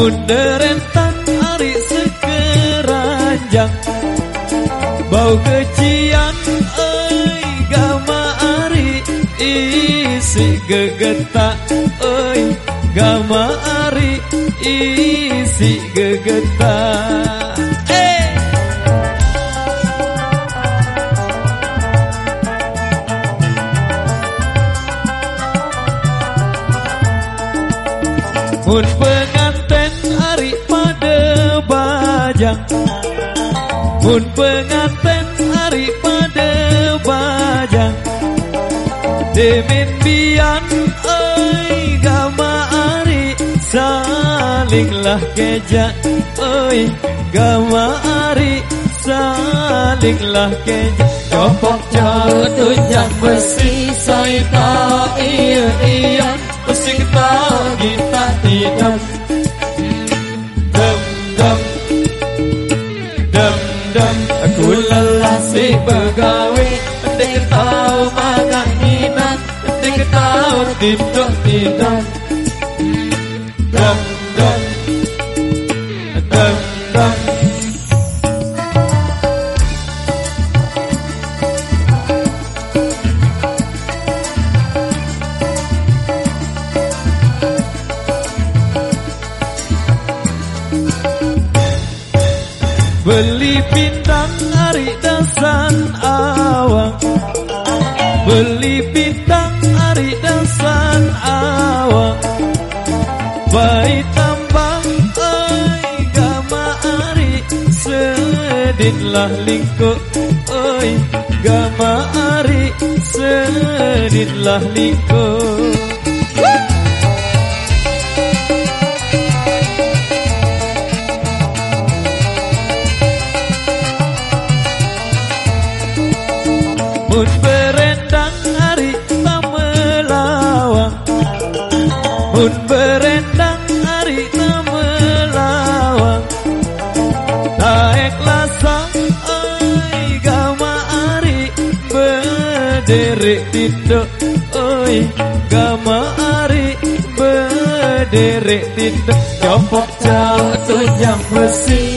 Munerentan hari sekeranjang Bau kecian oi gama ari isi gegetak oi gama ari isi gegetak hey! Bajang Mun penganten hari pada bajang. Demin bian oi gama ari Salinglah kejak oi gama ari Salinglah kejak Copok jatuh yang besi Saya tak iya iya. Pusing tak kita tidak Tidak, tidak, Sedinlah lingkup Mun berendang hari tak melawang. Mun berendang hari tak melawang. Taek oi gama ari Bederik tinduk oi gama ari Bederik tinduk Copok jatuh yang besi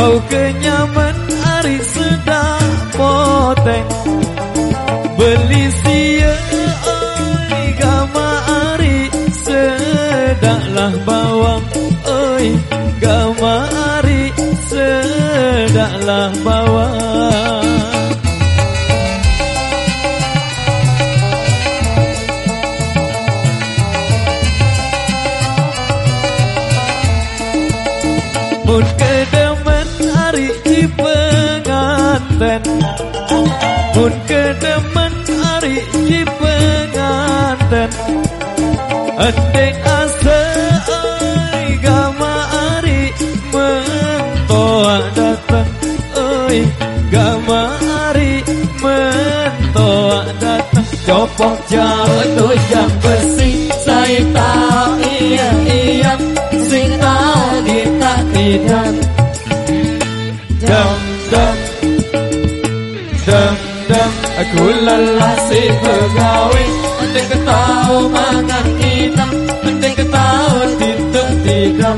Bau kenyaman hari sedak poteng. Beli sia oi gama ari Sedaklah bawang Andeng asa oi gama ari Mentoa datang oi gama ari Mentoa datang. Copok tôi yang besi Saya tak iya iya. Sing tak tidak Dam dam Dam dam Aku lelah si pegawai Penting ketahu mangan. Kita Penting ketahu tidak tidak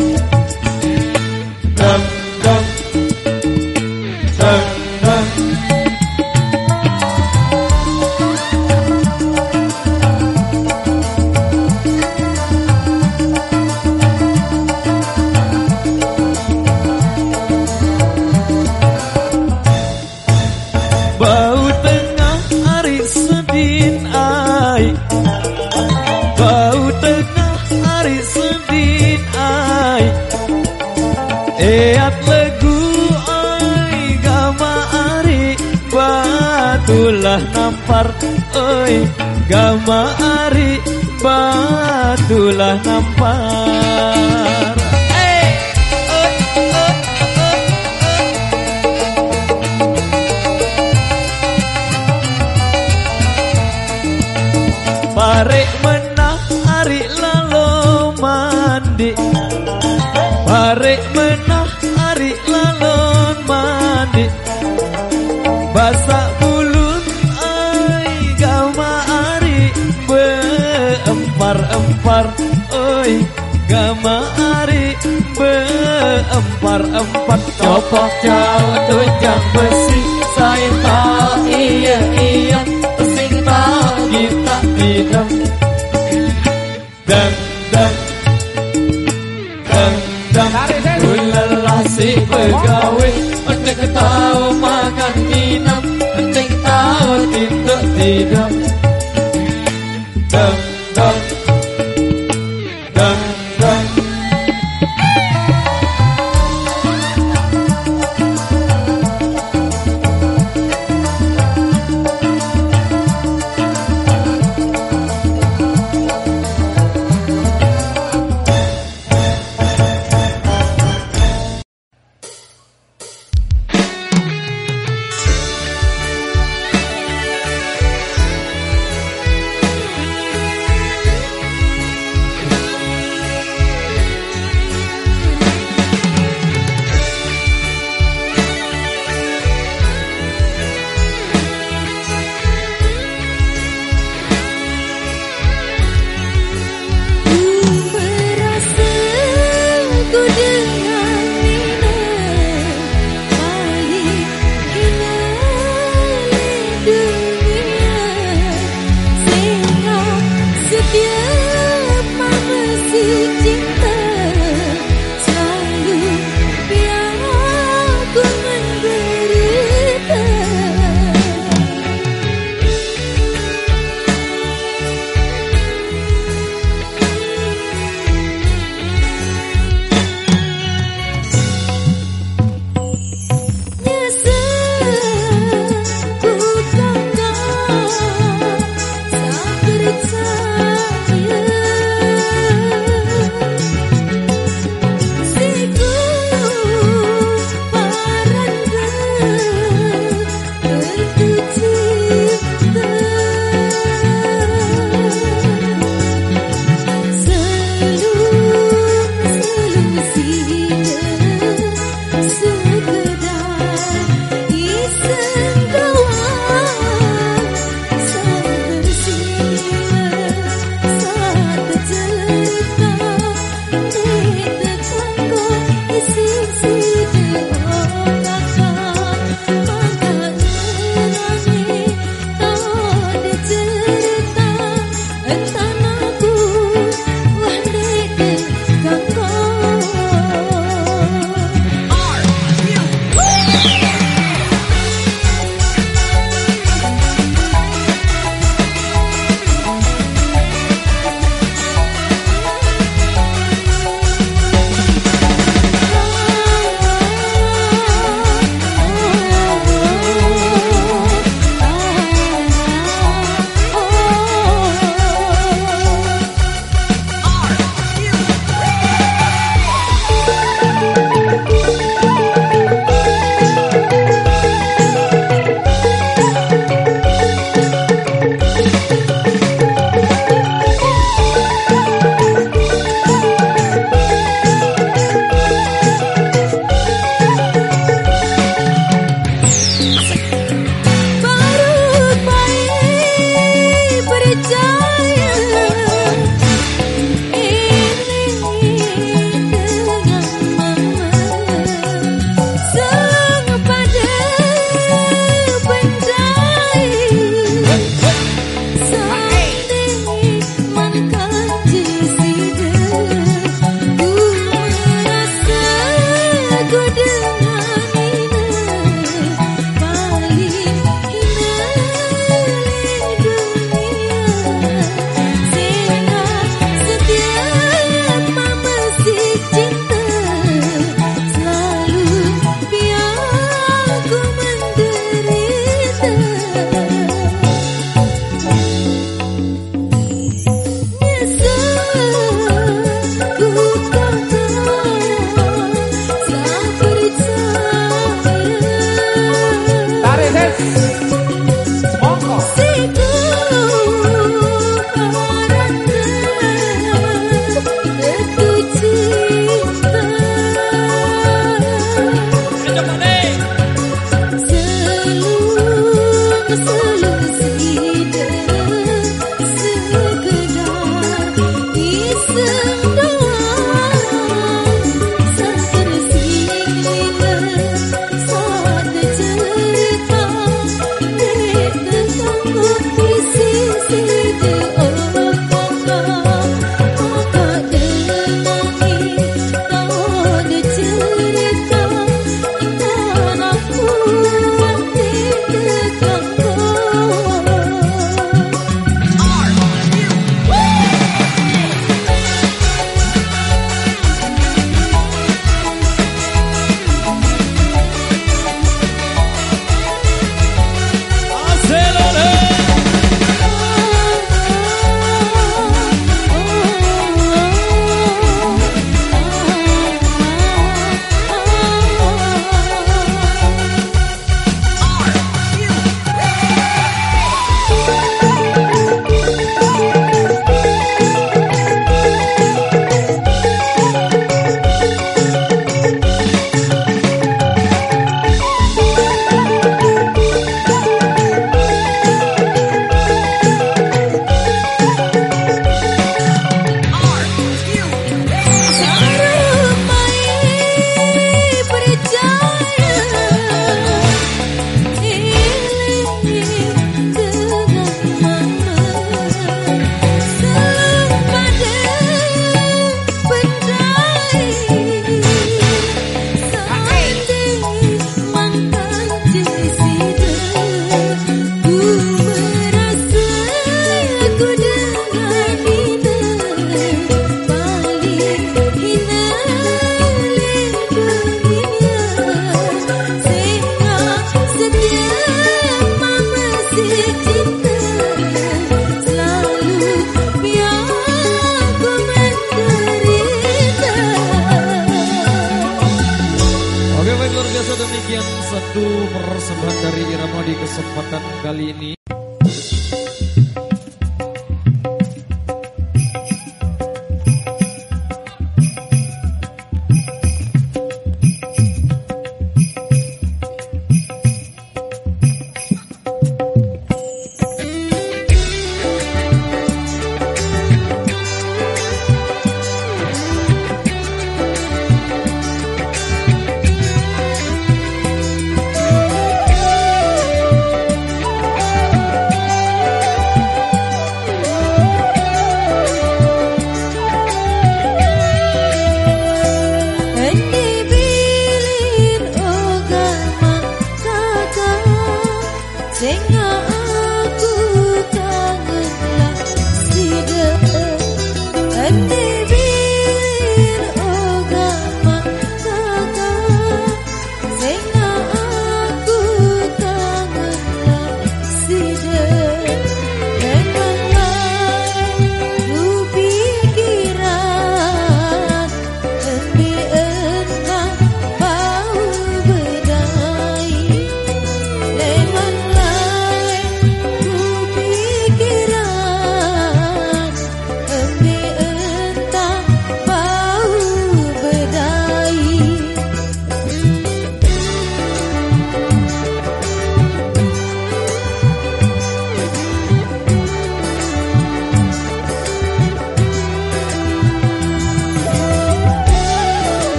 Beempar-empar oi gama ari Beempar-empar Copok jauh tunjang besi Saya tahu iya iya. Sing tahu kita tidak Dan dan Dan dan Ulelah si pegawai Untuk tahu makan minum Untuk tahu tindak tidak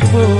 pull